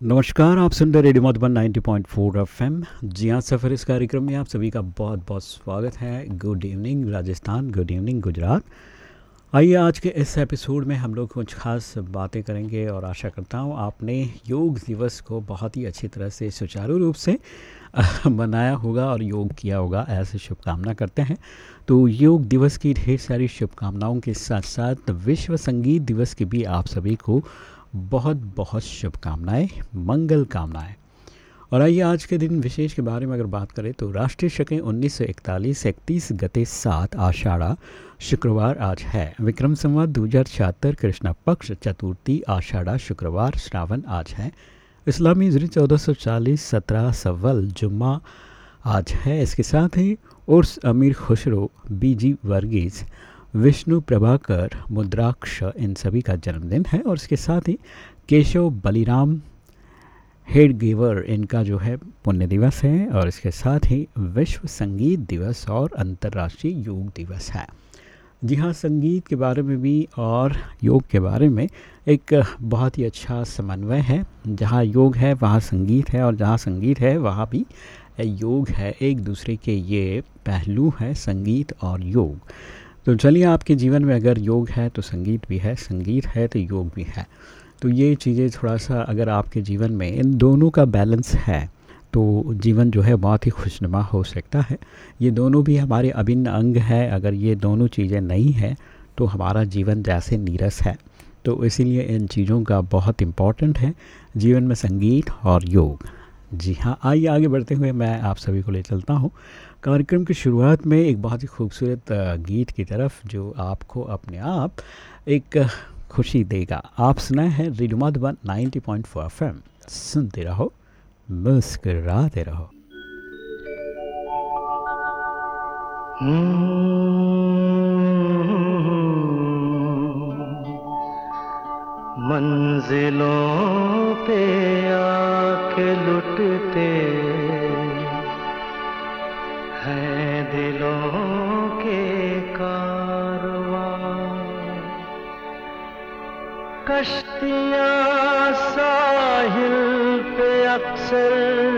नमस्कार, आप सुन रहे रेडियो मधुबन 90.4 एफएम। जी हाँ सफ़र इस कार्यक्रम में आप सभी का बहुत बहुत स्वागत है। Good evening Rajasthan. Good evening Gujarat. आइए, आज के इस एपिसोड में हम लोग कुछ खास बातें करेंगे और आशा करता हूँ आपने योग दिवस को बहुत ही अच्छी तरह से सुचारू रूप से मनाया होगा और योग किया होगा, ऐसे शुभकामना करते हैं। तो योग दिवस की ढेर सारी शुभकामनाओं के साथ साथ विश्व संगीत दिवस की भी आप सभी को बहुत बहुत शुभकामनाएँ, मंगल कामनाएँ। और आइए आज के दिन विशेष के बारे में अगर बात करें तो राष्ट्रीय शकें उन्नीस सौ इकतालीस, इकतीस गते सात आषाढ़ा शुक्रवार आज है। विक्रम संवाद दो हज़ार छिहत्तर, कृष्णा पक्ष चतुर्थी आषाढ़ा शुक्रवार श्रावण आज है। इस्लामी हिजरी चौदह सौ चालीस, सत्रह सवल जुम्मा आज है। इसके साथ ही उर्स अमीर खुशरो, बीजी वर्गीज़ विष्णु प्रभाकर मुद्राक्ष इन सभी का जन्मदिन है और इसके साथ ही केशव बलिराम हेड गेवर इनका जो है पुण्य दिवस है और इसके साथ ही विश्व संगीत दिवस और अंतर्राष्ट्रीय योग दिवस है। जी हाँ संगीत के बारे में भी और योग के बारे में एक बहुत ही अच्छा समन्वय है। जहाँ योग है, वहाँ संगीत है और जहाँ संगीत है, वहाँ भी योग है। एक दूसरे के ये पहलू है, संगीत और योग। तो चलिए आपके जीवन में अगर योग है तो संगीत भी है, संगीत है तो योग भी है। तो ये चीज़ें थोड़ा सा अगर आपके जीवन में इन दोनों का बैलेंस है तो जीवन जो है बहुत ही खुशनुमा हो सकता है। ये दोनों भी हमारे अभिन्न अंग है, अगर ये दोनों चीज़ें नहीं हैं तो हमारा जीवन जैसे नीरस है। तो इसीलिए इन चीज़ों का बहुत इंपॉर्टेंट है, जीवन में संगीत और योग। जी हाँ आइए आगे बढ़ते हुए मैं आप सभी को ले चलता हूँ। कार्यक्रम की शुरुआत में एक बहुत ही खूबसूरत गीत की तरफ़ जो आपको अपने आप एक खुशी देगा। आप सुनाए हैं रेडियो मधुबन 90.4 पॉइंट सुनते रहो, मुस्कराते रहो। मंजिलों पे कश्तियाँ साहिल पे अक्सर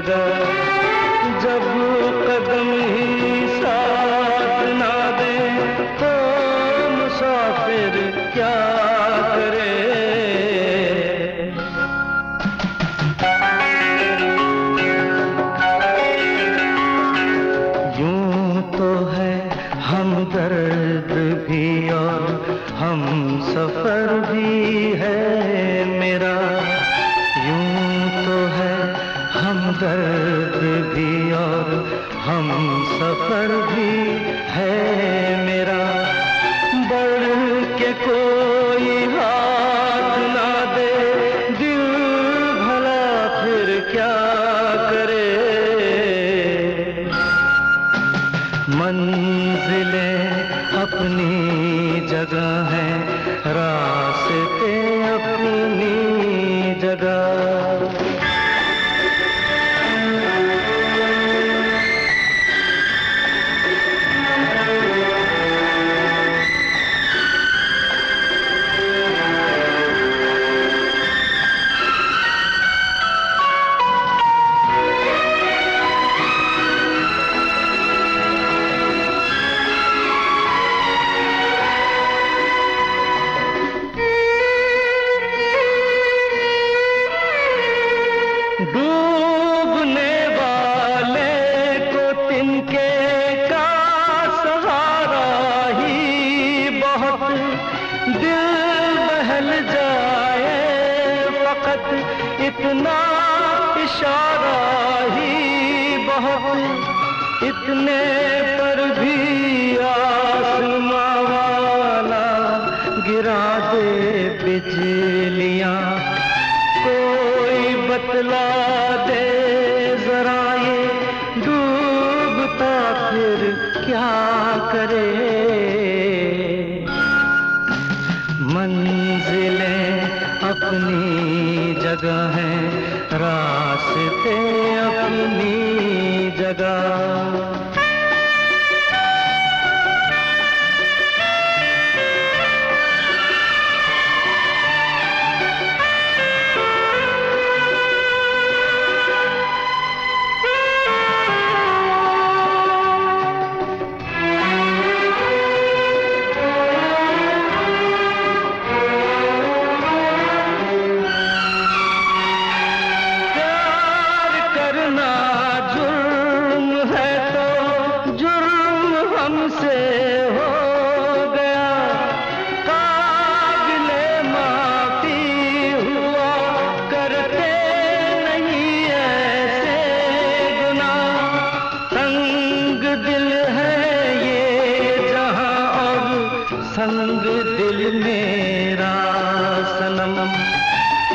ಜಗದ इतने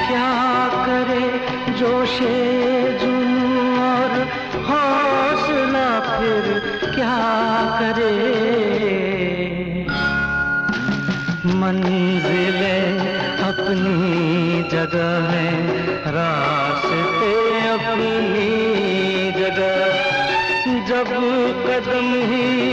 क्या करे जोशे जुनून और हौसला फिर, क्या करे? मंजिलें अपनी जगह है, रास्ते अपनी जगह। जब कदम ही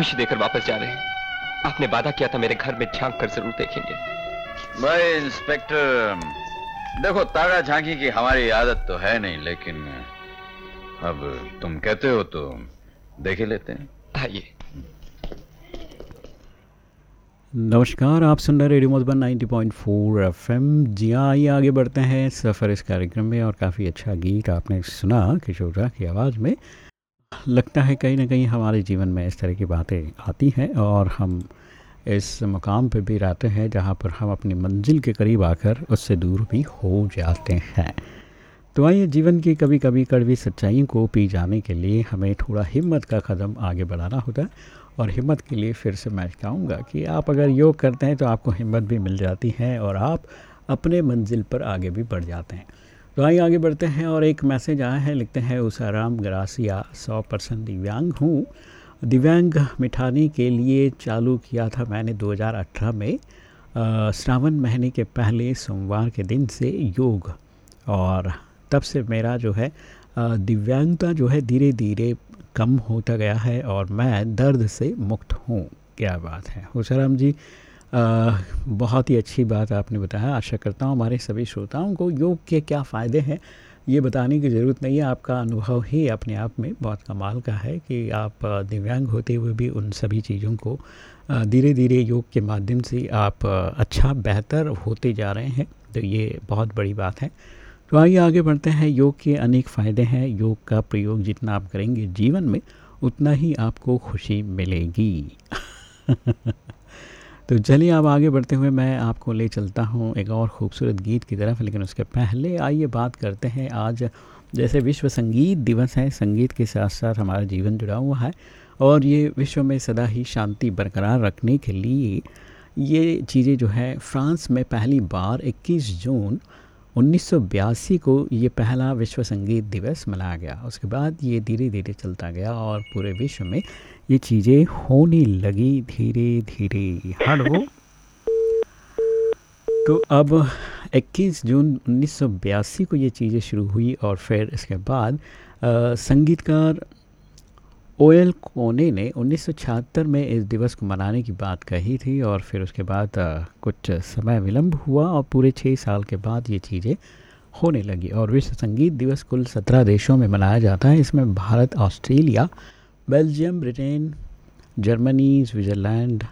खुशी देकर वापस जा रहे हैं। आपने वादा किया था मेरे घर में झाँक कर ज़रूर देखेंगे। भाई इंस्पेक्टर देखो तारा झांकी की हमारी आदत तो है नहीं लेकिन अब तुम कहते हो तो देख ही लेते हैं। आइए। नमस्कार आप सुन रहे हैं रेडियो मधुबन 90.4 एफएम। जी हाँ आइए आगे बढ़ते हैं। सफ़र इस कार्यक्रम में और काफ़ी अच्छा गीत आपने सुना किशोर की आवाज़ में। लगता है कहीं ना कहीं हमारे जीवन में इस तरह की बातें आती हैं और हम इस मुकाम पे भी रहते हैं जहाँ पर हम अपनी मंजिल के करीब आकर उससे दूर भी हो जाते हैं। तो आइए जीवन की कभी कभी कड़वी सच्चाइयों को पी जाने के लिए हमें थोड़ा हिम्मत का कदम आगे बढ़ाना होता है और हिम्मत के लिए फिर से मैं कहूँगा कि आप अगर योग करते हैं तो आपको हिम्मत भी मिल जाती है और आप अपने मंजिल पर आगे भी बढ़ जाते हैं। तो आइए आगे बढ़ते हैं और एक मैसेज आया है, लिखते हैं उसाराम ग्रासिया सौ परसेंट दिव्यांग हूँ। दिव्यांग मिठाने के लिए चालू किया था मैंने 2018 में श्रावण महीने के पहले सोमवार के दिन से योग। और तब से मेरा जो है दिव्यांगता जो है धीरे धीरे कम होता गया है और मैं दर्द से मुक्त हूँ। क्या बात है। हुसराम जी अ, बहुत ही अच्छी बात आपने बताया। आशा करता हूँ हमारे सभी श्रोताओं को योग के क्या फ़ायदे हैं ये बताने की ज़रूरत नहीं है। आपका अनुभव ही अपने आप में बहुत कमाल का है कि आप दिव्यांग होते हुए भी उन सभी चीज़ों को धीरे धीरे योग के माध्यम से आप अच्छा बेहतर होते जा रहे हैं। तो ये बहुत बड़ी बात है। तो आइए आगे बढ़ते हैं। योग के अनेक फ़ायदे हैं। योग का प्रयोग जितना आप करेंगे जीवन में उतना ही आपको खुशी मिलेगी। तो चलिए अब आगे बढ़ते हुए मैं आपको ले चलता हूँ एक और खूबसूरत गीत की तरफ़, लेकिन उसके पहले आइए बात करते हैं आज। जैसे विश्व संगीत दिवस है, संगीत के साथ साथ हमारा जीवन जुड़ा हुआ है और ये विश्व में सदा ही शांति बरकरार रखने के लिए ये चीज़ें जो है, फ्रांस में पहली बार 21 जून 1982 को ये पहला विश्व संगीत दिवस मनाया गया। उसके बाद ये धीरे धीरे चलता गया और पूरे विश्व में ये चीज़ें होने लगी धीरे धीरे। हेलो तो अब 21 जून 1982 को ये चीज़ें शुरू हुई और फिर इसके बाद अ, संगीतकार ओएल कोने ने 1976 में इस दिवस को मनाने की बात कही थी और फिर उसके बाद अ, कुछ समय विलंब हुआ और पूरे छः साल के बाद ये चीज़ें होने लगी। और विश्व संगीत दिवस कुल सत्रह देशों में मनाया जाता है। इसमें Bharat Australia Belgium Britain Germany Switzerland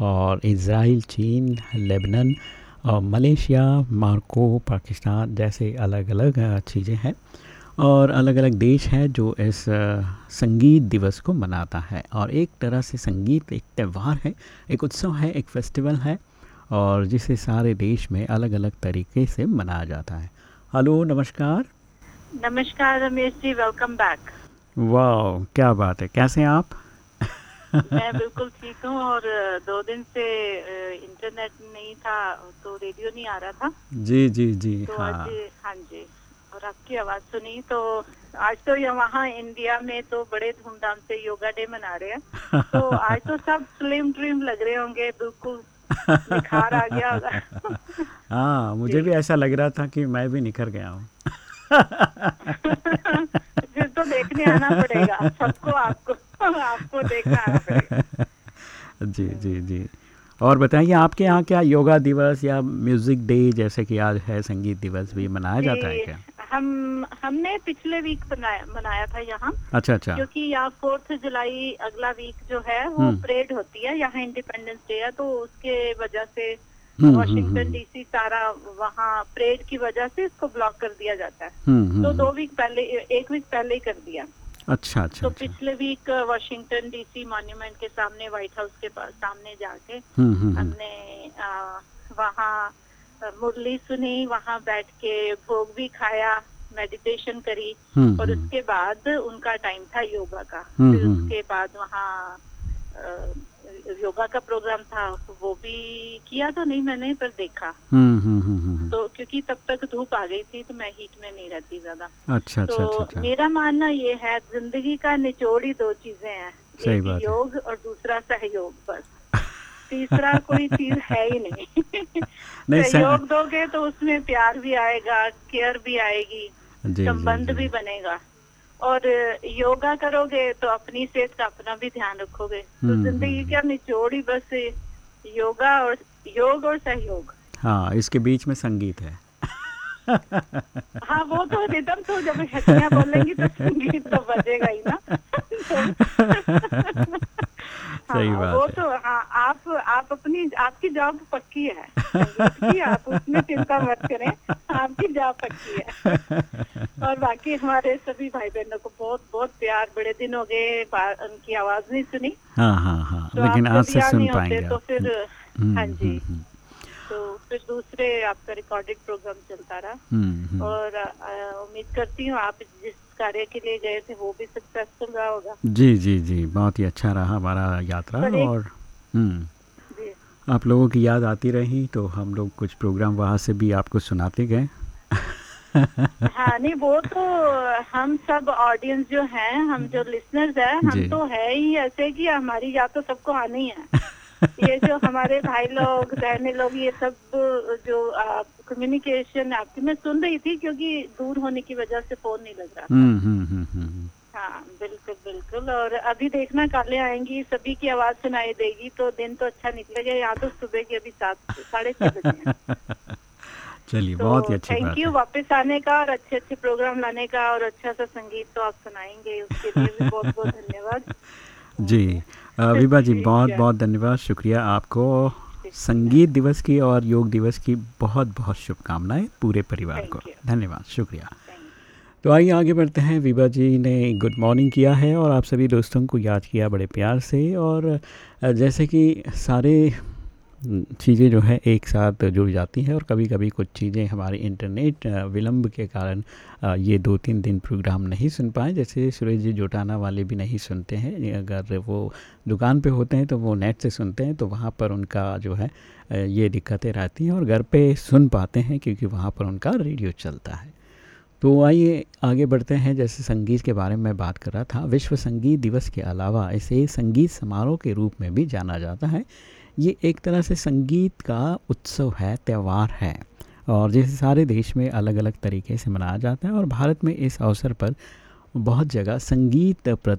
और इसराइल चीन लेबनन और मलेशिया मार्को पाकिस्तान जैसे अलग अलग चीज़ें हैं। और अलग अलग देश हैं जो इस संगीत दिवस को मनाता है। और एक तरह से संगीत एक त्यौहार है, एक उत्सव है, एक फेस्टिवल है, और जिसे सारे देश में अलग अलग तरीके से मनाया जाता है। हेलो नमस्कार। नमस्कार, रमेश जी वेलकम बैक वाह क्या बात है। कैसे हैं आप? मैं बिल्कुल ठीक हूँ और दो दिन से इंटरनेट नहीं था तो रेडियो नहीं आ रहा था। जी जी जी तो हाँ। आज हाँ जी और आपकी आवाज़ सुनी तो आज तो यहाँ इंडिया में तो बड़े धूमधाम से योगा डे मना रहे हैं। तो आज तो सब स्लिम ड्रीम लग रहे होंगे बिल्कुल निखार आ गया होगा। हाँ मुझे भी ऐसा लग रहा था कि मैं भी निखर गया हूँ। तो देखने आना पड़ेगा। सबको आपको आपको देखना आना पड़ेगा। जी जी जी। और बताइए आपके यहाँ क्या योगा दिवस या म्यूज़िक डे जैसे कि आज है संगीत दिवस भी मनाया जाता है क्या? हम हमने पिछले वीक बनाया मनाया था यहाँ। अच्छा अच्छा। क्योंकि यहाँ फोर्थ जुलाई अगला वीक जो है वो परेड होती है यहाँ इंडिपेंडेंस डे है तो उसके वजह से वॉशिंगटन डीसी सारा वहाँ परेड की वजह से इसको ब्लॉक कर दिया जाता है तो दो वीक पहले एक वीक पहले ही कर दिया अच्छा अच्छा तो अच्छा। पिछले वीक वॉशिंगटन डीसी मॉन्यूमेंट के सामने व्हाइट हाउस के पास सामने जाके हम्म, हम्म, हम्म। हमने वहाँ मुरली सुनी वहाँ बैठ के भोग भी खाया मेडिटेशन करी हम्म, और हम्म। उसके बाद उनका टाइम था योगा का हम्म, फिर हम्म। उसके बाद वहाँ अ, योगा का प्रोग्राम था वो भी किया तो नहीं मैंने पर देखा। हम्म, हम्म, हम्म। तो क्योंकि तब तक धूप आ गई थी तो मैं हीट में नहीं रहती ज़्यादा। अच्छा अच्छा तो अच्छा अच्छा। मेरा मानना ये है ज़िंदगी का निचोड़ ही दो चीज़ें हैं। सही एक बात है। योग और दूसरा सहयोग बस। तीसरा कोई चीज़ है ही नहीं। नहीं, सहयोग दोगे तो उसमें प्यार भी आएगा केयर भी आएगी संबंध भी बनेगा। और योगा करोगे तो अपनी सेहत का अपना भी ध्यान रखोगे तो हम्म, ज़िंदगी हम्म। का निचोड़ ही बस योगा और योग और सहयोग हाँ इसके बीच में संगीत है हाँ वो तो रिदम तो जब हड्डियाँ बोलेंगी तो संगीत तो बजेगा ही ना सही हाँ, बात वो है। तो अपनी आपकी जॉब पक्की है। आप उसमें चिंता मत करें। आपकी जॉब पक्की है। और बाकी हमारे सभी भाई बहनों को बहुत बहुत प्यार। बड़े दिन हो गए उनकी आवाज़ नहीं सुनी। हाँ हाँ हाँ तो लेकिन आप आज से सुन पाएँगे तो फिर हम्म, हाँ जी। हम्म, हम्म, तो फिर दूसरे आपका रिकॉर्डेड प्रोग्राम चलता रहा। और उम्मीद करती हूँ आप जिस कार्य के लिए गए थे वो भी सक्सेसफुल रहा होगा। जी जी जी। बहुत ही अच्छा रहा हमारा यात्रा और आप लोगों की याद आती रही तो हम लोग कुछ प्रोग्राम वहाँ से भी आपको सुनाते गए। हाँ नहीं वो तो हम सब ऑडियंस जो हैं हम जो लिसनर्स हैं हम तो है ही ऐसे कि हमारी याद तो सबको आनी है। ये जो हमारे भाई लोग बहने लोग ये सब जो कम्युनिकेशन आपकी मैं सुन रही थी क्योंकि दूर होने की वजह से फ़ोन नहीं लग रहा था। हाँ बिल्कुल बिल्कुल। और अभी देखना काले आएँगी सभी की आवाज़ सुनाई देगी तो दिन तो अच्छा निकलेगा यहाँ तो सुबह के अभी सात साढ़े छह बजे चलिए तो बहुत ही अच्छी थैंक यू वापस आने का और अच्छे अच्छे प्रोग्राम लाने का और अच्छा सा संगीत तो आप सुनाएँगे उसके लिए भी बहुत बहुत धन्यवाद। जी विभा जी बहुत बहुत धन्यवाद शुक्रिया आपको। संगीत दिवस की और योग दिवस की बहुत बहुत शुभकामनाएँ पूरे परिवार को। धन्यवाद शुक्रिया. तो आइए आगे बढ़ते हैं। विभा जी ने गुड मॉर्निंग किया है और आप सभी दोस्तों को याद किया बड़े प्यार से और जैसे कि सारे चीज़ें जो है एक साथ जुड़ जाती हैं और कभी कभी कुछ चीज़ें हमारे इंटरनेट विलंब के कारण ये दो तीन दिन प्रोग्राम नहीं सुन पाए। जैसे सुरेश जी जोटाना वाले भी नहीं सुनते हैं। अगर वो दुकान पे होते हैं तो वो नेट से सुनते हैं तो वहाँ पर उनका जो है ये दिक्कतें रहती हैं और घर पे सुन पाते हैं क्योंकि वहाँ पर उनका रेडियो चलता है। तो आइए आगे बढ़ते हैं। जैसे संगीत के बारे में बात कर रहा था, विश्व संगीत दिवस के अलावा इसे संगीत समारोह के रूप में भी जाना जाता है। ये एक तरह से संगीत का उत्सव है, त्यौहार है और जैसे सारे देश में अलग अलग तरीके से मनाया जाता है और भारत में इस अवसर पर बहुत जगह संगीत प्र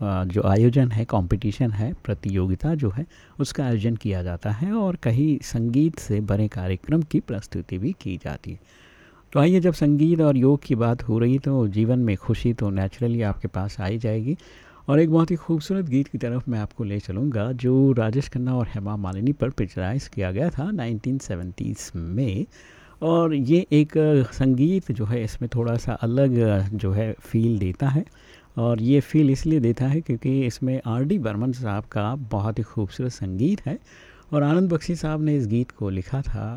जो आयोजन है, कंपटीशन है, प्रतियोगिता जो है, उसका आयोजन किया जाता है और कहीं संगीत से बड़े कार्यक्रम की प्रस्तुति भी की जाती है। तो आइए जब संगीत और योग की बात हो रही तो जीवन में खुशी तो नेचुरली आपके पास आ ही जाएगी। और एक बहुत ही खूबसूरत गीत की तरफ़ मैं आपको ले चलूँगा, जो राजेश खन्ना और हेमा मालिनी पर पिक्चराइज किया गया था 1970s में। और ये एक संगीत जो है, इसमें थोड़ा सा अलग जो है फील देता है। और ये फील इसलिए देता है क्योंकि इसमें आर डी बर्मन साहब का बहुत ही खूबसूरत संगीत है। और आनंद बख्शी साहब ने इस गीत को लिखा था।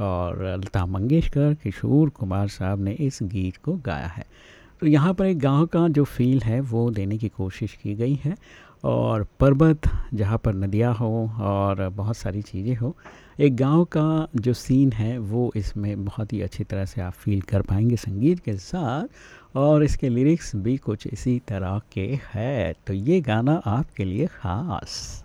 और लता मंगेशकर, किशोर कुमार साहब ने इस गीत को गाया है। तो यहाँ पर एक गाँव का जो फील है, वो देने की कोशिश की गई है और पर्वत जहाँ पर नदियाँ हो और बहुत सारी चीज़ें हो, एक गाँव का जो सीन है, वो इसमें बहुत ही अच्छी तरह से आप फील कर पाएँगे संगीत के साथ और इसके लिरिक्स भी कुछ इसी तरह के हैं। तो ये गाना आपके लिए ख़ास।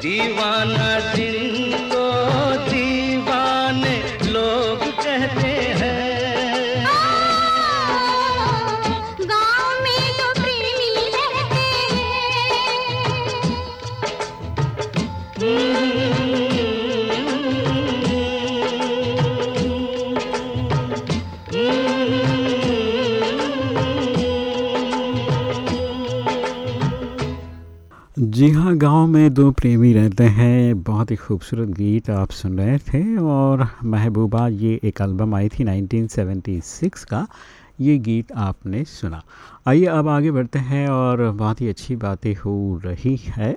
जी हाँ गाँव में दो प्रेमी रहते हैं। बहुत ही खूबसूरत गीत आप सुन रहे थे और महबूबा, ये एक एल्बम आई थी 1976 का। ये गीत आपने सुना। आइए अब आगे बढ़ते हैं और बहुत ही अच्छी बातें हो रही है।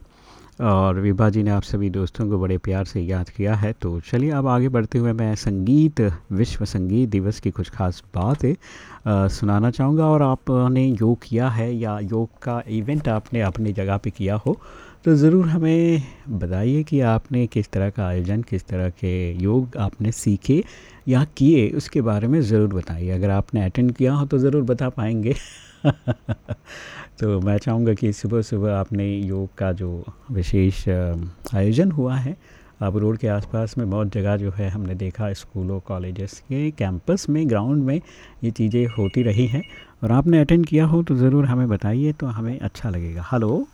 और विभा जी ने आप सभी दोस्तों को बड़े प्यार से याद किया है तो चलिए अब आगे बढ़ते हुए मैं संगीत, विश्व संगीत दिवस की कुछ खास बातें सुनाना चाहूँगा। और आपने योग किया है या योग का इवेंट आपने अपनी जगह पे किया हो तो ज़रूर हमें बताइए कि आपने किस तरह का आयोजन, किस तरह के योग आपने सीखे या किए, उसके बारे में ज़रूर बताइए। अगर आपने अटेंड किया हो तो ज़रूर बता पाएँगे। तो मैं चाहूँगा कि सुबह सुबह आपने योग का जो विशेष आयोजन हुआ है अब रोड के आसपास में बहुत जगह जो है हमने देखा, स्कूलों, कॉलेजेस के कैंपस में, ग्राउंड में ये चीज़ें होती रही हैं। और आपने अटेंड किया हो तो ज़रूर हमें बताइए तो हमें अच्छा लगेगा। हेलो?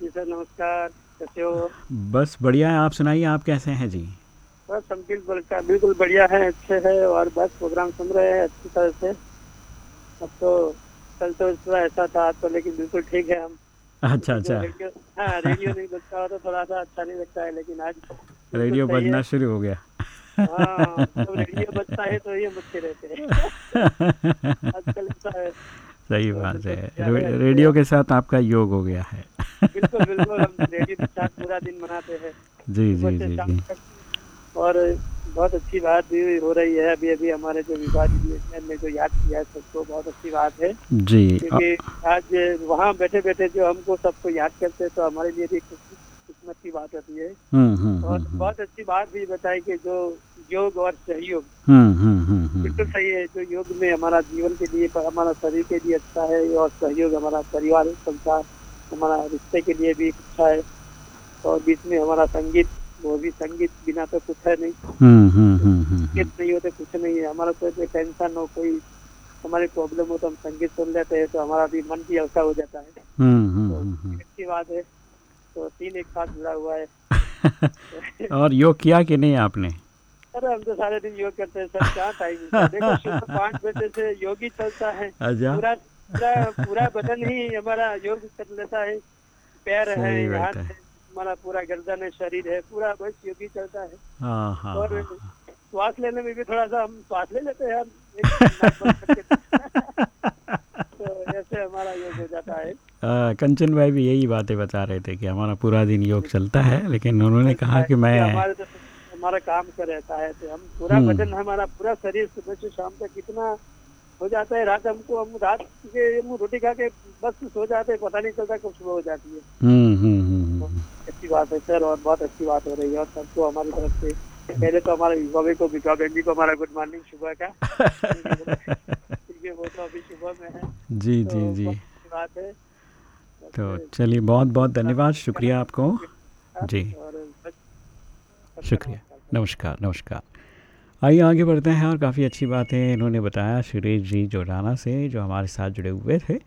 जी सर नमस्कार। कैसे हो? बस बढ़िया है आप सुनाइए आप कैसे हैं? जी। बस हम बिल्कुल बिल्कुल बढ़िया है अच्छे है और बस प्रोग्राम सुन रहे हैं अच्छी तरह से। अब तो कल तो इस तरह ऐसा था आज तो लेकिन बिल्कुल ठीक है हम। अच्छा अच्छा। रेडियो हाँ रेडियो नहीं बजता हो तो थोड़ा सा अच्छा नहीं लगता है लेकिन आज रेडियो बजना शुरू हो गया। हाँ तो रेडियो बजता है तो ये बजते रहते हैं। आजकल ऐसा है। सही बात है। क्या है, रेडियो के साथ आपका योग हो गया है। बिल्कुल बिल्कुल हम रेडियो के साथ पूरा दिन मनाते हैं। जी जी जी जी। और बहुत अच्छी बात भी हो रही है। अभी अभी हमारे जो विभागीय ने जो याद किया है सबको बहुत अच्छी बात है। जी। क्योंकि आज वहाँ बैठे बैठे जो हमको सबको याद करते हैं तो हमारे लिए भी खुश- किस्मत की बात होती है। हम्म हम्म और हम्म बहुत अच्छी बात भी बताई कि जो योग और सहयोग बिल्कुल सही है। जो योग में हमारा जीवन के लिए हमारा शरीर के लिए अच्छा है और सहयोग हमारा परिवार संसार हमारा रिश्ते के लिए भी अच्छा है। और बीच में हमारा संगीत वो भी संगीत बिना तो कुछ है नहीं। संगीत नहीं हो तो कुछ नहीं है। हमारा कोई टेंशन हो कोई हमारी प्रॉब्लम हो तो हम संगीत सुन लेते हैं तो हमारा भी मन भी हल्का हो जाता है। तो अच्छी बात है। तो तीन एक साथ जुड़ा हुआ है। और योग किया कि नहीं आपने? अरे हम तो सारे दिन योग करते हैं सर क्या टाइम देखो सुबह पाँच बजे से योग ही चलता है। अच्छा। पूरा पूरा पूरा बदन ही हमारा योग कर लेता है। पैर है हाथ है। हमारा पूरा गर्दन है शरीर है पूरा बस योग ही चलता है। हाँ हाँ और। श्वास लेने में भी थोड़ा सा हम श्वास ले लेते हैं हम एक नाक बंद करके। तो ऐसे हमारा योग हो जाता है आ, कंचन भाई भी यही बातें बता रहे थे कि हमारा पूरा दिन योग चलता है लेकिन उन्होंने कहा कि मैं तो हमारा काम का रहता है तो हम पूरा हम्म। बदन हमारा पूरा शरीर सुबह से शाम तक कितना हो जाता है रात हमको हम रात के हम रोटी खा के बस सो जाते हैं पता नहीं चलता कब सुबह हो जाती है। हम्म हम्म हम्म हम्म, अच्छी बात है सर और बहुत अच्छी बात हो रही है और सबको हमारी तरफ़ से पहले तो हमारे विभाग को विभा बहन जी को हमारा गुड मॉर्निंग सुबह का। क्योंकि वो तो अभी सुबह में है। जी तो जी। जी बात है। तो चलिए बहुत बहुत धन्यवाद। शुक्रिया आपको। जी। शुक्रिया। नमस्कार नमस्कार। आइए आगे बढ़ते हैं और काफ़ी अच्छी बात है इन्होंने बताया सुरेश जी जोड़ाना से जो हमारे साथ जुड़े हुए थे।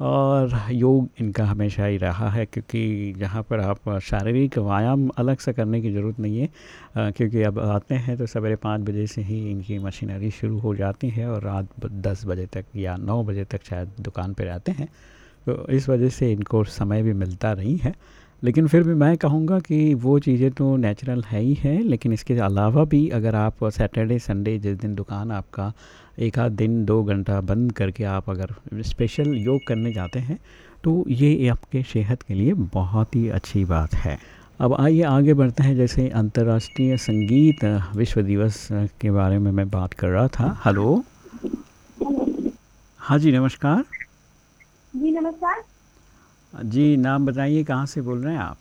और योग इनका हमेशा ही रहा है क्योंकि जहाँ पर आप शारीरिक व्यायाम अलग से करने की ज़रूरत नहीं है। अ, क्योंकि अब आते हैं तो सवेरे पाँच बजे से ही इनकी मशीनरी शुरू हो जाती है और रात दस बजे तक या नौ बजे तक शायद दुकान पर रहते हैं। तो इस वजह से इनको समय भी मिलता नहीं है। लेकिन फिर भी मैं कहूँगा कि वो चीज़ें तो नेचुरल है ही है, लेकिन इसके अलावा भी अगर आप सैटरडे संडे जिस दिन दुकान आपका एक आध दिन, दो घंटा बंद करके आप अगर स्पेशल योग करने जाते हैं तो ये आपके सेहत के लिए बहुत ही अच्छी बात है। अब आइए आगे बढ़ते हैं, जैसे अंतर्राष्ट्रीय संगीत विश्व दिवस के बारे में मैं बात कर रहा था। हेलो। हाँ जी, नमस्कार। जी नमस्कार। जी नाम बताइए कहाँ से बोल रहे हैं आप?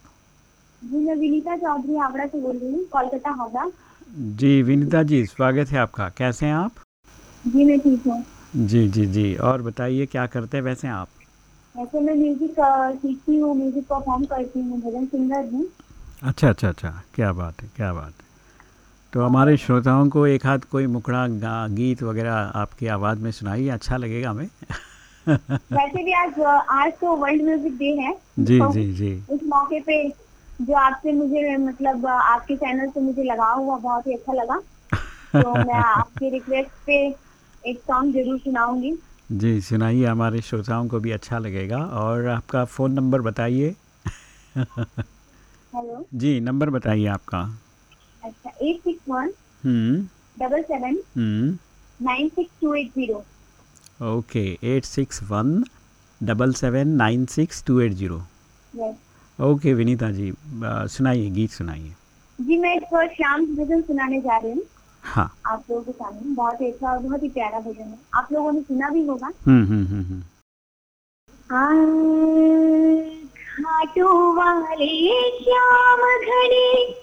जी मैं विनीता चौधरी हावड़ा से बोल रही हूँ कोलकाता हावड़ा। जी विनीता जी स्वागत है आपका। कैसे हैं आप? जी मैं ठीक हूँ। जी जी जी और बताइए क्या करते हैं वैसे आप? ऐसे मैं म्यूज़िक सीखती हूँ म्यूज़िक परफॉर्म करती हूँ भजन सिंगर हूँ। अच्छा अच्छा अच्छा क्या बात है क्या बात है। तो हमारे श्रोताओं को एक हाथ कोई मुखड़ा गीत वगैरह आपकी आवाज़ में सुनाइए अच्छा लगेगा हमें। वैसे भी आज आज तो वर्ल्ड म्यूज़िक डे है जी तो जी जी। इस मौके पे जो आपसे मुझे मतलब आपके चैनल से मुझे लगाव हुआ बहुत ही अच्छा लगा। तो मैं आपकी रिक्वेस्ट पे एक सॉन्ग ज़रूर सुनाऊँगी। जी सुनाइए हमारे श्रोताओं को भी अच्छा लगेगा। और आपका फ़ोन नंबर बताइए। हेलो जी नंबर बताइए आपका। अच्छा eight six one double seven nine six two eight zero okay eight six one double seven nine six two eight zero okay Vinita ji सुनाइए गीत सुनाइए। जी मैं इस पर श्याम भजन सुनाने जा रही हूँ। हाँ। आप लोगों के सामने बहुत अच्छा और बहुत ही प्यारा भजन है। आप लोगों ने सुना भी होगा। हम्म हम्म हम्म हम्म। वाले श्याम घड़ी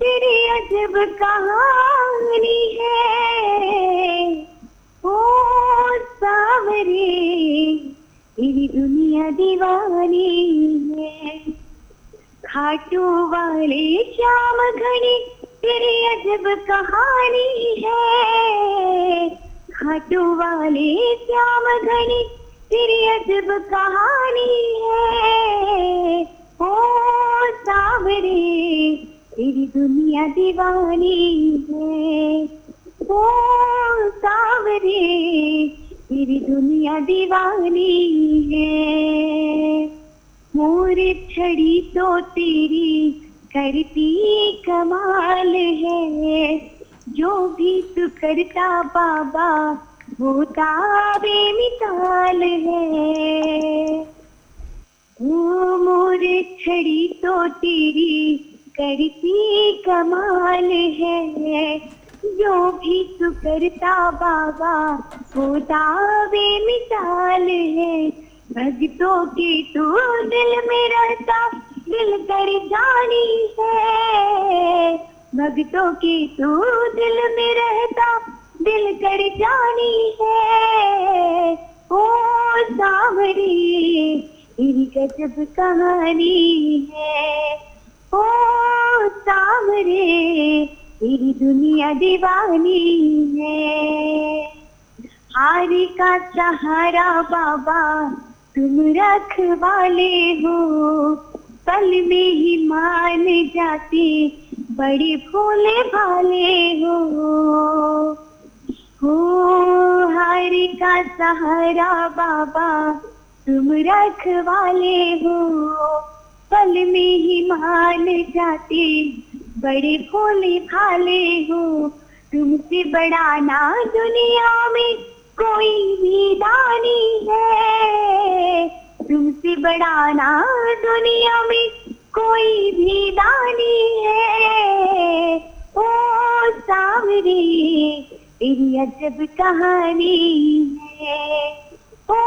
तेरी अजब कहानी है। सावरे तेरी दुनिया दीवानी है। खाटू वाले श्याम घड़ी, तेरी अजब कहानी है। खाटू वाले श्याम घड़ी, तेरी अजब कहानी है। ओ सावरे तेरी दुनिया दीवानी है। सावरे तेरी दुनिया दीवानी है। मोर छड़ी तो तेरी करती कमाल है। जो भी तू करता बाबा, वो होता बेमिसाल है। वो मोर छड़ी तो तेरी करती कमाल है। जो भी तू करता बाबा होता बेमिसाल है। भक्तों की तू दिल में रहता दिल कर जानी है। भक्तों की तू दिल में रहता दिल कर जानी है। ओ सावरी, तेरी गजब कहानी है। ओ सावरे तेरी दुनिया दीवानी है। हारी का सहारा बाबा, तुम रखवाले हो। पल में ही मान जाते बड़े भोले भाले हो। हो, हारी का सहारा बाबा, तुम रखवाले हो। पल में ही मान जाते बड़े भोले भाले हो। तुमसे बड़ा ना दुनिया में कोई भी दानी है। तुमसे बड़ा ना दुनिया में कोई भी दानी है। ओ सावरी, तेरी अजब कहानी है। ओ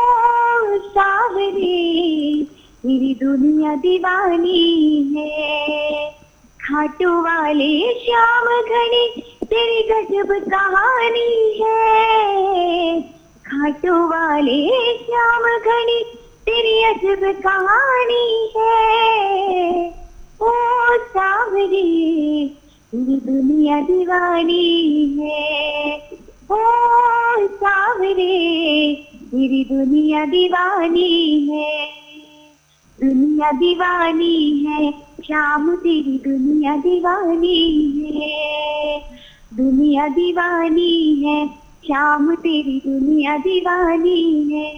सावरी, मेरी दुनिया दीवानी है। खाटू वाले श्याम घड़ी तेरी गजब कहानी है। खाटू वाले श्याम घड़ी तेरी अजब कहानी है। ओ सावरी तेरी दुनिया दीवानी है। ओ सावरे तेरी दुनिया दीवानी है। दुनिया दीवानी है शाम तेरी दुनिया दीवानी है। दुनिया दीवानी है शाम तेरी दुनिया दीवानी है।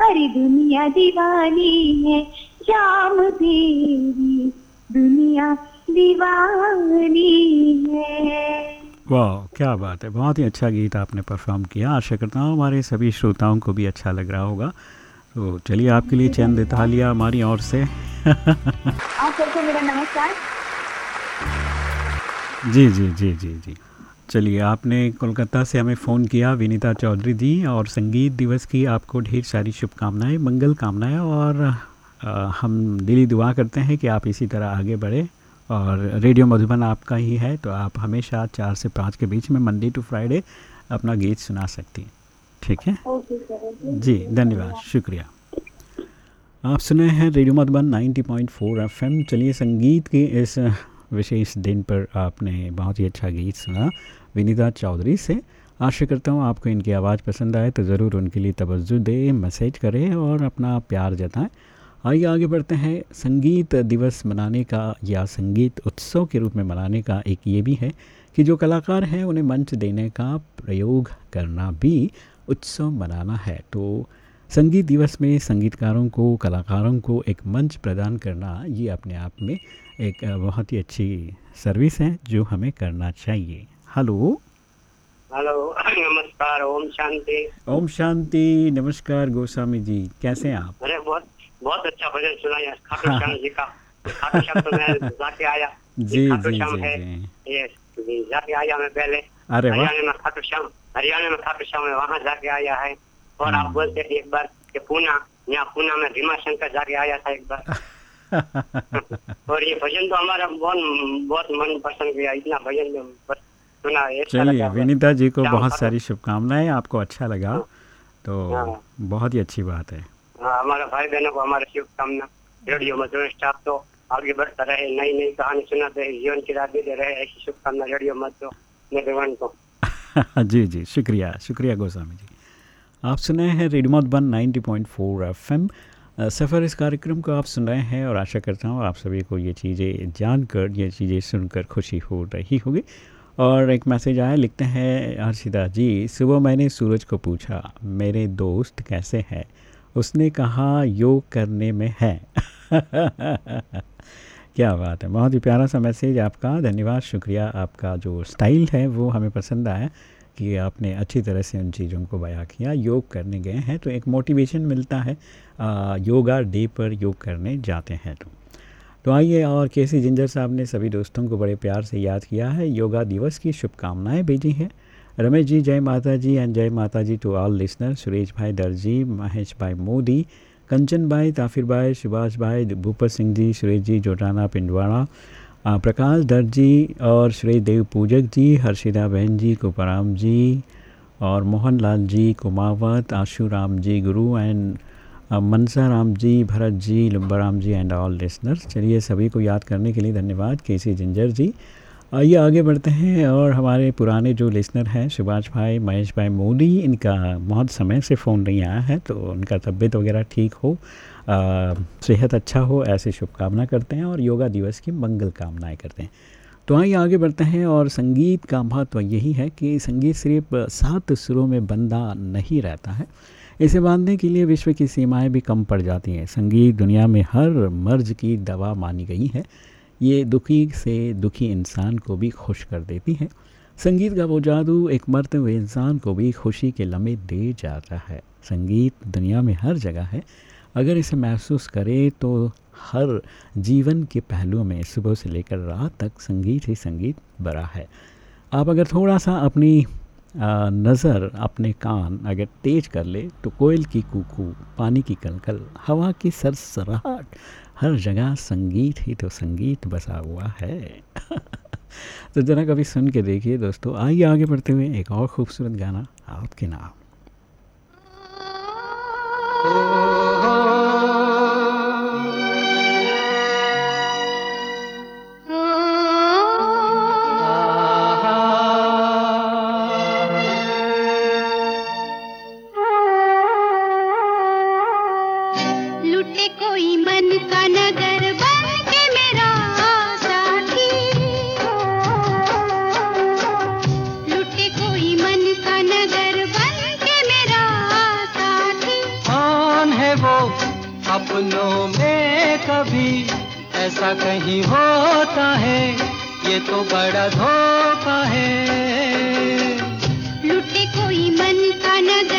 अरे दुनिया दीवानी है शाम तेरी दुनिया दीवानी है। वाह, क्या बात है। बहुत ही अच्छा गीत आपने परफॉर्म किया। आशा करता हूँ हमारे सभी श्रोताओं को भी अच्छा लग रहा होगा। तो चलिए आपके लिए चंद तालिया हमारी ओर से। आप सबको मेरा नमस्कार। जी जी जी जी जी। चलिए आपने कोलकाता से हमें फ़ोन किया विनीता चौधरी जी और संगीत दिवस की आपको ढेर सारी शुभकामनाएँ मंगल कामनाएँ और आ, हम दिली दुआ करते हैं कि आप इसी तरह आगे बढ़े। और रेडियो मधुबन आपका ही है तो आप हमेशा चार से पाँच के बीच में मंडे टू फ्राइडे अपना गीत सुना सकती हैं। ठीक है? जी धन्यवाद शुक्रिया। आप सुने हैं रेडियो मधुबन 90.4 एफएम। चलिए संगीत के इस विशेष दिन पर आपने बहुत ही अच्छा गीत सुना। विनीता चौधरी से आशा करता हूँ आपको इनकी आवाज़ पसंद आए तो ज़रूर उनके लिए तवज्जो दें मैसेज करें और अपना प्यार जताएँ। आइए आगे बढ़ते हैं। संगीत दिवस मनाने का या संगीत उत्सव के रूप में मनाने का एक ये भी है कि जो कलाकार हैं उन्हें मंच देने का प्रयोग करना भी उत्सव मनाना है। तो संगीत दिवस में संगीतकारों को कलाकारों को एक मंच प्रदान करना ये अपने आप में एक बहुत ही अच्छी सर्विस है जो हमें करना चाहिए। हेलो? हेलो नमस्कार ओम शांति। ओम शांति नमस्कार गोस्वामी जी कैसे हैं आप? अरे बहुत बहुत अच्छा भजन खाटू श्याम जी का। खाटू श्याम तो मैं जाके आया। जी खाटू जी श्याम जी है। जी। ये जी, जाके आया मैं पहले। अरे हरियाणा में खाटू श्याम हरियाणा में खाटू श्याम है वहाँ जाके आया है और आप हम्म। बोलते थे एक बार कि पूना यहाँ पूना में भीमा शंकर जाके आया था एक बार। और ये भजन तो हमारा बहुत बहुत मन पसंद गया इतना भजन सुना चलिए विनीता जी को बहुत सारी शुभकामनाएँ आपको अच्छा लगा तो हाँ। बहुत ही अच्छी बात है। हाँ हमारा भाई बहनों को हमारा शुभकामना रेडियो मधुर स्टाफ तो आगे बढ़ता रहे नई नई कहानी सुनाते जीवन की राह रहे ऐसी शुभकामना रेडियो मधुर ने भगवान को जी जी शुक्रिया शुक्रिया गोस्वामी जी। आप सुने हैं रेडियो मधुबन 90.4 एफएम। अ, सफ़र इस कार्यक्रम को आप सुन रहे हैं और आशा करता हूँ आप सभी को ये चीज़ें जानकर ये चीज़ें सुनकर खुशी हो रही होगी। और एक मैसेज आया लिखते हैं हर्षिता जी सुबह मैंने सूरज को पूछा मेरे दोस्त कैसे हैं? उसने कहा योग करने में है। क्या बात है। बहुत ही प्यारा सा मैसेज आपका धन्यवाद शुक्रिया। आपका जो स्टाइल है वो हमें पसंद आया कि आपने अच्छी तरह से उन चीज़ों को बयां किया। योग करने गए हैं तो एक मोटिवेशन मिलता है आ, योगा डे पर योग करने जाते हैं तो। तो आइए और के सी जिंजर साहब ने सभी दोस्तों को बड़े प्यार से याद किया है। योगा दिवस की शुभकामनाएँ भेजी हैं। रमेश जी जय माता जी एंड जय माता जी टू ऑल लिसनर सुरेश भाई दर्जी महेश भाई मोदी कंचन भाई, ताफिर भाई, सुभाष भाई भूपत सिंह जी, सुरेश जी, जोटाना पिंडवाड़ा प्रकाश प्रकाश दर्जी और श्री देव पूजक जी हर्षिदा बहन जी कुपराम जी और Mohan Lal ji, Kumawat Ashu Ram ji, Guru and Mansa Ram ji, Bharat ji Lumbaram ji and all listeners. चलिए सभी को याद करने के लिए धन्यवाद। के सी जिंजर जी आइए आगे बढ़ते हैं और हमारे पुराने जो लिसनर हैं सुभाष भाई, महेश भाई मोदी, इनका बहुत समय से फ़ोन नहीं आया है तो उनका तबीयत वगैरह ठीक हो सेहत अच्छा हो, ऐसी शुभकामना करते हैं और योगा दिवस की मंगल कामनाएँ करते हैं। तो आइए आगे बढ़ते हैं और संगीत का महत्व यही है कि संगीत सिर्फ़ सात सुरों में बंदा नहीं रहता है। इसे बांधने के लिए विश्व की सीमाएँ भी कम पड़ जाती हैं। संगीत दुनिया में हर मर्ज की दवा मानी गई है। ये दुखी से दुखी इंसान को भी खुश कर देती है। संगीत का वो जादू एक मरते हुए इंसान को भी खुशी के लम्हे दे जाता है। संगीत दुनिया में हर जगह है। अगर इसे महसूस करें तो हर जीवन के पहलुओं में सुबह से लेकर रात तक संगीत ही संगीत बड़ा है। आप अगर थोड़ा सा अपनी नज़र, अपने कान अगर तेज कर ले तो कोयल की कूकू, पानी की कलकल, हवा की सरसराहट हर जगह संगीत ही तो संगीत बसा हुआ है। तो ज़रा कभी सुन के देखिए दोस्तों, आइए आगे बढ़ते हुए एक और खूबसूरत गाना आपके नाम। होता है ये तो बड़ा धोखा है। लुटे कोई मन का नगर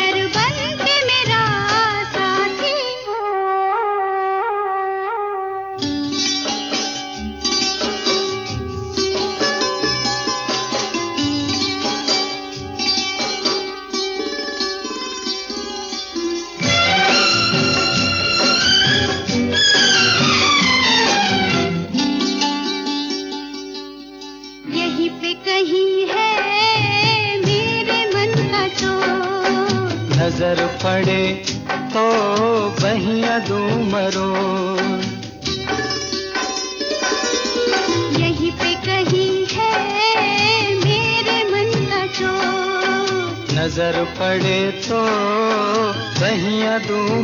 नज़र पड़े तो बहिया दू मरो। यहीं पे कहीं है मेरे मन का चोर। नज़र पड़े तो बहिया दूँ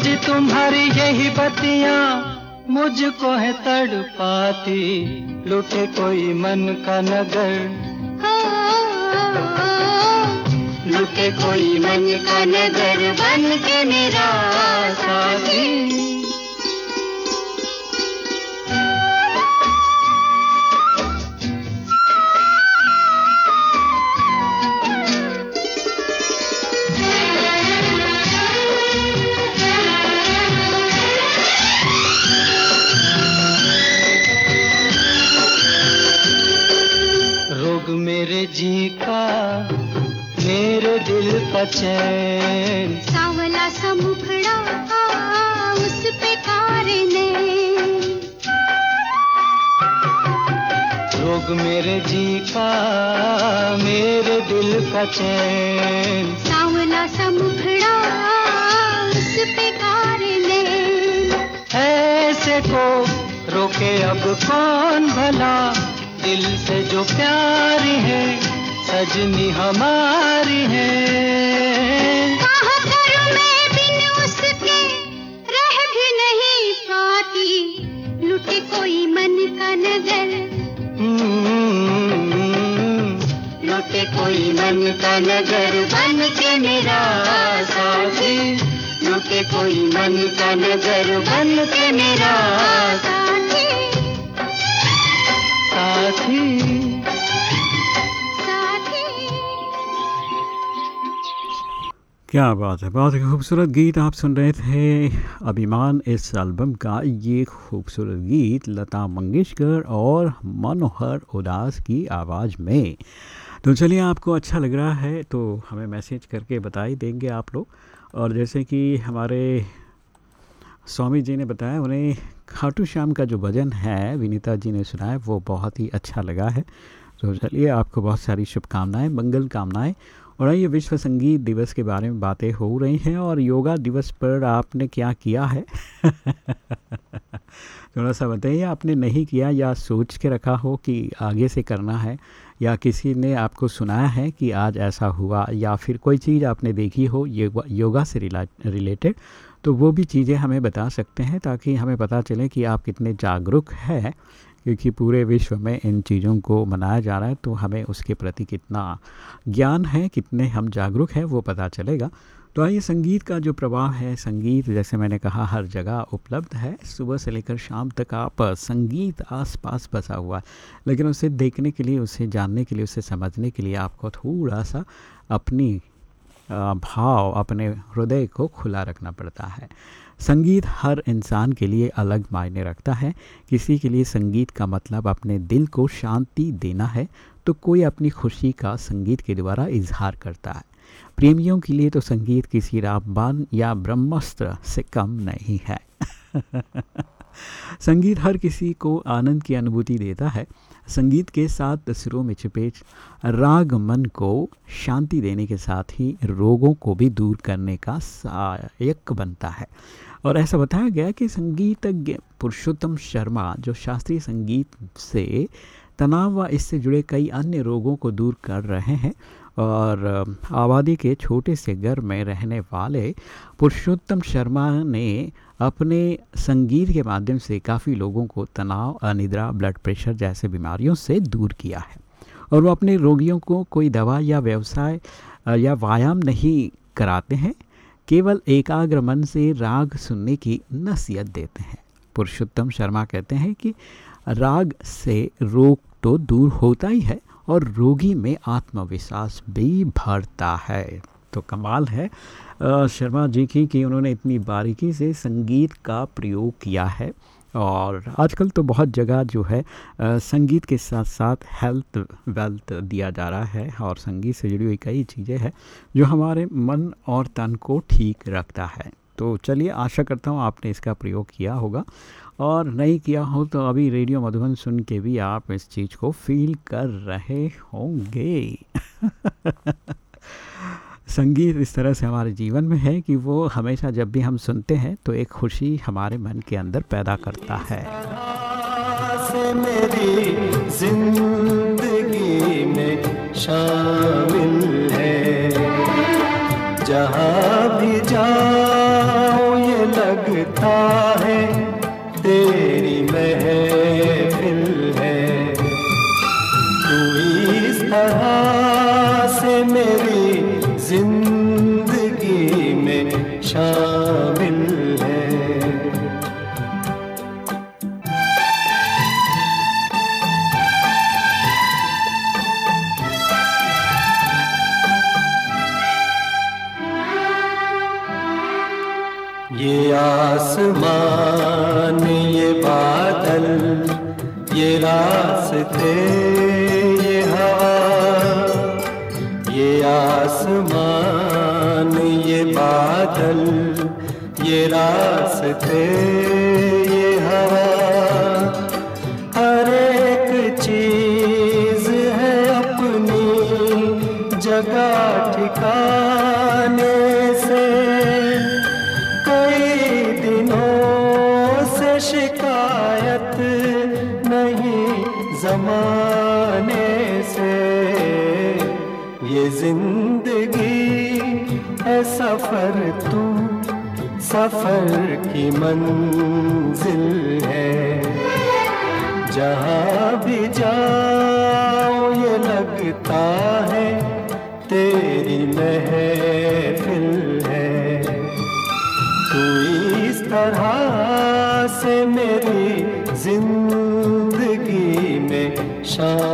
देखो जी तुम्हारी यही बत्तियाँ मुझको है तड़पाती। लुटे कोई मन का नगर। लुटे कोई मन का नगर बन के मेरा साथी। का चैन सावला सा मुखड़ा उस पे कारने रोग मेरे जी का मेरे दिल का चैन। सावला सा मुखड़ा उस पे कारने ऐसे को रोके अब कौन भला? दिल से जो प्यारी है सजनी हमारी है। कोई मन का नगर बन के मेरा साथी। लौटे कोई मन का नगर बन के मेरा साथी। साथी। साथी। क्या बात है बहुत ही खूबसूरत गीत आप सुन रहे थे अभिमान इस एल्बम का। ये खूबसूरत गीत लता मंगेशकर और मनोहर उदास की आवाज़ में। तो चलिए आपको अच्छा लग रहा है तो हमें मैसेज करके बता ही देंगे आप लोग। और जैसे कि हमारे स्वामी जी ने बताया, उन्हें खाटू श्याम का जो भजन है, विनीता जी ने सुनाया, वो बहुत ही अच्छा लगा है। तो चलिए आपको बहुत सारी शुभकामनाएँ, मंगल कामनाएँ। और आइए विश्व संगीत दिवस के बारे में बातें हो रही हैं और योगा दिवस पर आपने क्या किया है? थोड़ा सा बताइए, आपने नहीं किया या सोच के रखा हो कि आगे से करना है या किसी ने आपको सुनाया है कि आज ऐसा हुआ या फिर कोई चीज़ आपने देखी हो योगा योगा से रिलेटेड तो वो भी चीज़ें हमें बता सकते हैं ताकि हमें पता चले कि आप कितने जागरूक हैं क्योंकि पूरे विश्व में इन चीज़ों को मनाया जा रहा है तो हमें उसके प्रति कितना ज्ञान है, कितने हम जागरूक हैं, वो पता चलेगा। तो आइए संगीत का जो प्रभाव है, संगीत जैसे मैंने कहा, हर जगह उपलब्ध है। सुबह से लेकर शाम तक आप संगीत आसपास बसा हुआ है, लेकिन उसे देखने के लिए, उसे जानने के लिए, उसे समझने के लिए आपको थोड़ा सा अपनी भाव, अपने हृदय को खुला रखना पड़ता है। संगीत हर इंसान के लिए अलग मायने रखता है। किसी के लिए संगीत का मतलब अपने दिल को शांति देना है तो कोई अपनी खुशी का संगीत के द्वारा इजहार करता है। प्रेमियों के लिए तो संगीत किसी रामबान या ब्रह्मास्त्र से कम नहीं है। संगीत हर किसी को आनंद की अनुभूति देता है। संगीत के साथ सुरों में छिपे राग मन को शांति देने के साथ ही रोगों को भी दूर करने का सहायक बनता है। और ऐसा बताया गया कि संगीतज्ञ पुरुषोत्तम शर्मा जो शास्त्रीय संगीत से तनाव व इससे जुड़े कई अन्य रोगों को दूर कर रहे हैं और आबादी के छोटे से घर में रहने वाले पुरुषोत्तम शर्मा ने अपने संगीत के माध्यम से काफ़ी लोगों को तनाव, अनिद्रा, ब्लड प्रेशर जैसे बीमारियों से दूर किया है और वो अपने रोगियों को कोई दवा या व्यवसाय या व्यायाम नहीं कराते हैं। केवल एकाग्र मन से राग सुनने की नसीहत देते हैं। पुरुषोत्तम शर्मा कहते हैं कि राग से रोग तो दूर होता ही है और रोगी में आत्मविश्वास भी भरता है। तो कमाल है। शर्मा जी की कि उन्होंने इतनी बारीकी से संगीत का प्रयोग किया है। और आजकल तो बहुत जगह जो है संगीत के साथ साथ हेल्थ वेल्थ दिया जा रहा है और संगीत से जुड़ी हुई कई चीज़ें हैं जो हमारे मन और तन को ठीक रखता है। तो चलिए, आशा करता हूँ आपने इसका प्रयोग किया होगा। और नहीं किया हो तो अभी रेडियो मधुबन सुन के भी आप इस चीज़ को फील कर रहे होंगे। संगीत इस तरह से हमारे जीवन में है कि वो हमेशा जब भी हम सुनते हैं तो एक खुशी हमारे मन के अंदर पैदा करता है। मेरी ज़िंदगी में शामिल है जहाँ भी जाओ, ये लगता सफ़र की मंजिल है। जहाँ भी जाओ, ये लगता है तेरी महफिल है। तू इस तरह से मेरी ज़िंदगी में शामिल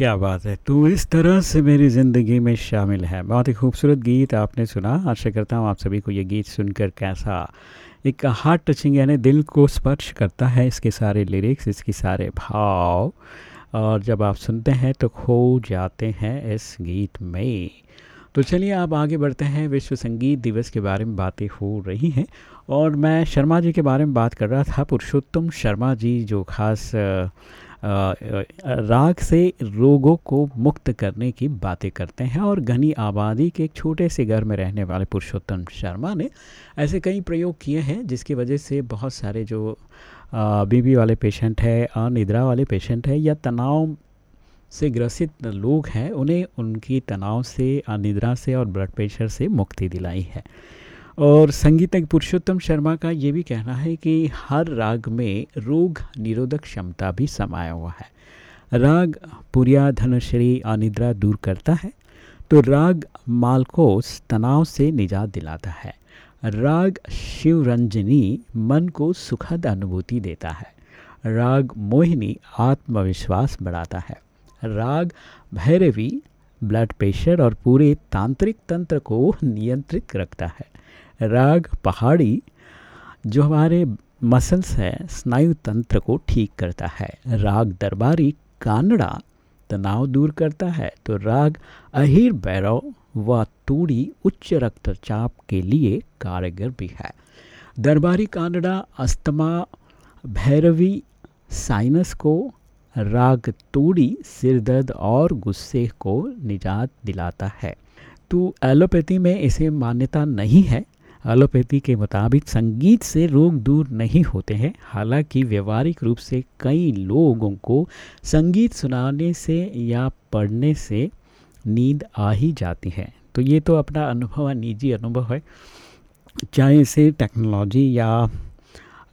क्या बात है। तू इस तरह से मेरी ज़िंदगी में शामिल है। बहुत ही खूबसूरत गीत आपने सुना। आशा करता हूँ आप सभी को ये गीत सुनकर कैसा एक हार्ट टचिंग यानी दिल को स्पर्श करता है। इसके सारे लिरिक्स इसके सारे भाव। और जब आप सुनते हैं तो खो जाते हैं इस गीत में। तो चलिए आप आगे बढ़ते हैं। विश्व संगीत दिवस के बारे में बातें हो रही हैं। और मैं शर्मा जी के बारे में बात कर रहा था। पुरुषोत्तम शर्मा जी, जो खास राग से रोगों को मुक्त करने की बातें करते हैं और घनी आबादी के एक छोटे से घर में रहने वाले पुरुषोत्तम शर्मा ने ऐसे कई प्रयोग किए हैं, जिसकी वजह से बहुत सारे जो बीबी वाले पेशेंट है, अनिद्रा वाले पेशेंट है या तनाव से ग्रसित लोग हैं, उन्हें उनकी तनाव से, अनिद्रा से और ब्लड प्रेशर से मुक्ति दिलाई है। और संगीतज्ञ पुरुषोत्तम शर्मा का ये भी कहना है कि हर राग में रोग निरोधक क्षमता भी समाया हुआ है। राग पुरिया धनश्री अनिद्रा दूर करता है तो राग मालकोस तनाव से निजात दिलाता है। राग शिवरंजनी मन को सुखद अनुभूति देता है। राग मोहिनी आत्मविश्वास बढ़ाता है। राग भैरवी ब्लड प्रेशर और पूरे तांत्रिक तंत्र को नियंत्रित रखता है। राग पहाड़ी, जो हमारे मसल्स है, स्नायु तंत्र को ठीक करता है। राग दरबारी कानड़ा तनाव दूर करता है। तो राग अहिर भैरव व तूड़ी उच्च रक्तचाप के लिए कारगर भी है। दरबारी कानड़ा अस्थमा भैरवी साइनस को, राग तूड़ी सिर दर्द और गुस्से को निजात दिलाता है। तो एलोपैथी में इसे मान्यता नहीं है एलोपैथी के मुताबिक संगीत से रोग दूर नहीं होते हैं। हालाँकि व्यवहारिक रूप से कई लोगों को संगीत सुनाने से या पढ़ने से नींद आ ही जाती है। तो ये तो अपना अनुभव निजी अनुभव है। चाहे इसे टेक्नोलॉजी या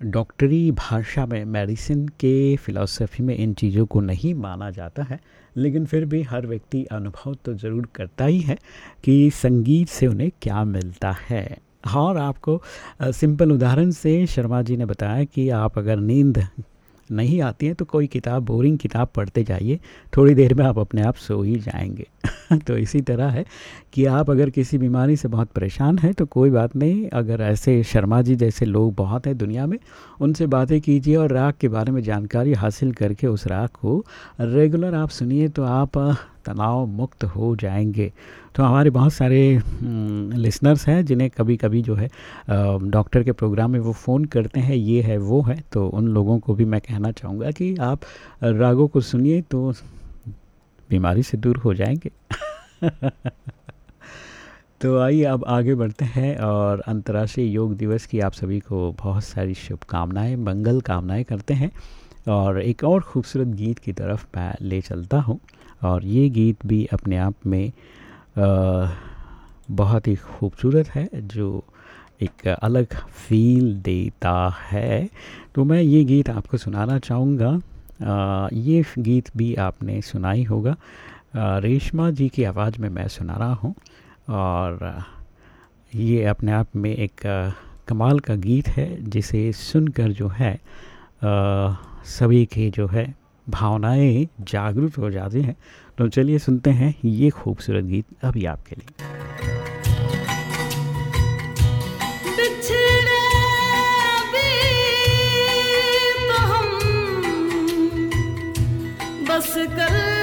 डॉक्टरी भाषा में मेडिसिन के फ़िलासफ़ी में इन चीज़ों को नहीं माना जाता है, लेकिन फिर भी हर व्यक्ति अनुभव तो ज़रूर करता ही है कि संगीत से उन्हें क्या मिलता है। और आपको सिंपल उदाहरण से शर्मा जी ने बताया कि आप अगर नींद नहीं आती है तो कोई किताब, बोरिंग किताब पढ़ते जाइए। थोड़ी देर में आप अपने आप सो ही जाएँगे। तो इसी तरह है कि आप अगर किसी बीमारी से बहुत परेशान हैं तो कोई बात नहीं, अगर ऐसे शर्मा जी जैसे लोग बहुत हैं दुनिया में, उनसे बातें कीजिए और राग के बारे में जानकारी हासिल करके उस राग को रेगुलर आप सुनिए तो आप तनाव मुक्त हो जाएँगे। तो हमारे बहुत सारे लिसनर्स हैं, जिन्हें कभी कभी जो है डॉक्टर के प्रोग्राम में वो फ़ोन करते हैं, ये है, वो है तो उन लोगों को भी मैं कहना चाहूँगा कि आप रागों को सुनिए तो बीमारी से दूर हो जाएँगे। तो आइए अब आगे बढ़ते हैं और अंतर्राष्ट्रीय योग दिवस की आप सभी को बहुत सारी शुभकामनाएँ, मंगल कामनाएँ करते हैं। और एक और ख़ूबसूरत गीत की तरफ़ मैं ले चलता हूँ। और ये गीत भी अपने आप में आ, बहुत ही खूबसूरत है जो एक अलग फील देता है। तो मैं ये गीत आपको सुनाना चाहूँगा। ये गीत भी आपने सुना ही होगा रेशमा जी की आवाज़ में मैं सुना रहा हूँ और ये अपने आप में एक कमाल का गीत है जिसे सुनकर जो है आ, सभी के जो है भावनाएँ जागरूक हो जाती हैं। तो चलिए सुनते हैं ये खूबसूरत गीत अभी आपके लिए। बस कर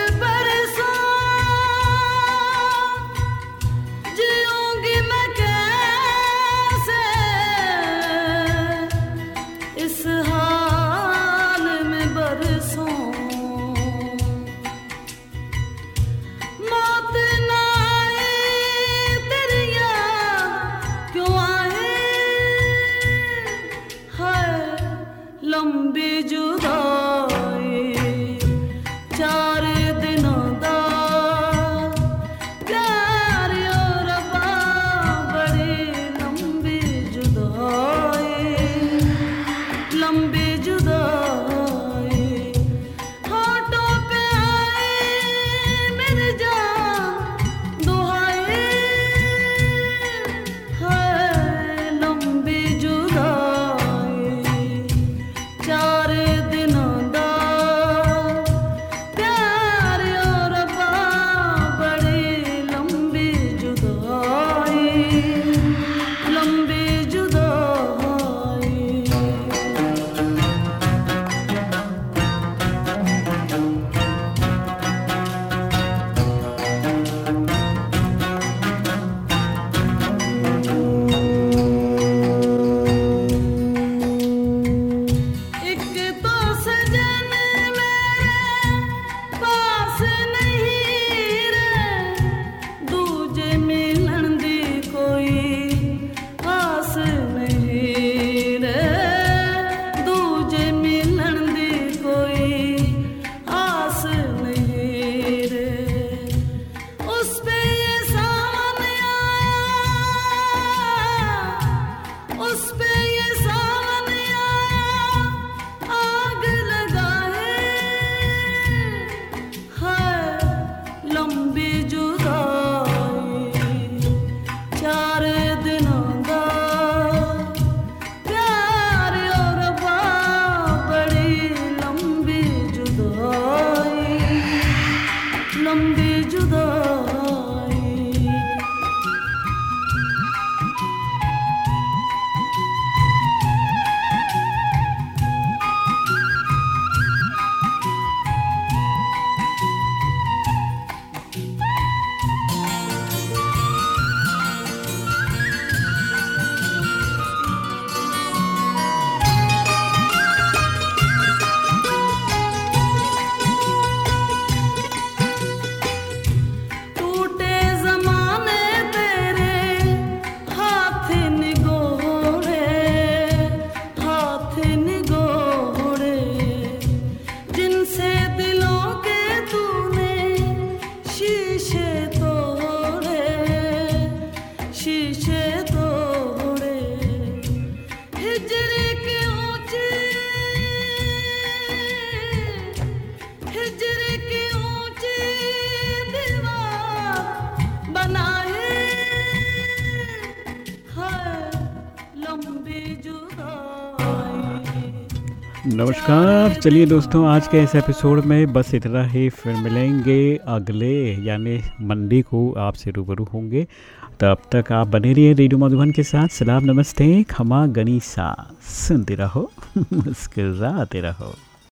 नमस्कार। चलिए दोस्तों, आज के इस एपिसोड में बस इतना ही। फिर मिलेंगे अगले, यानी मंडे को आपसे रूबरू होंगे। तब तक आप बने रहिए रेडियो मधुबन के साथ। सलाम, नमस्ते। खमा गनीसा। सुनते रहो, मुस्कुराते रहो।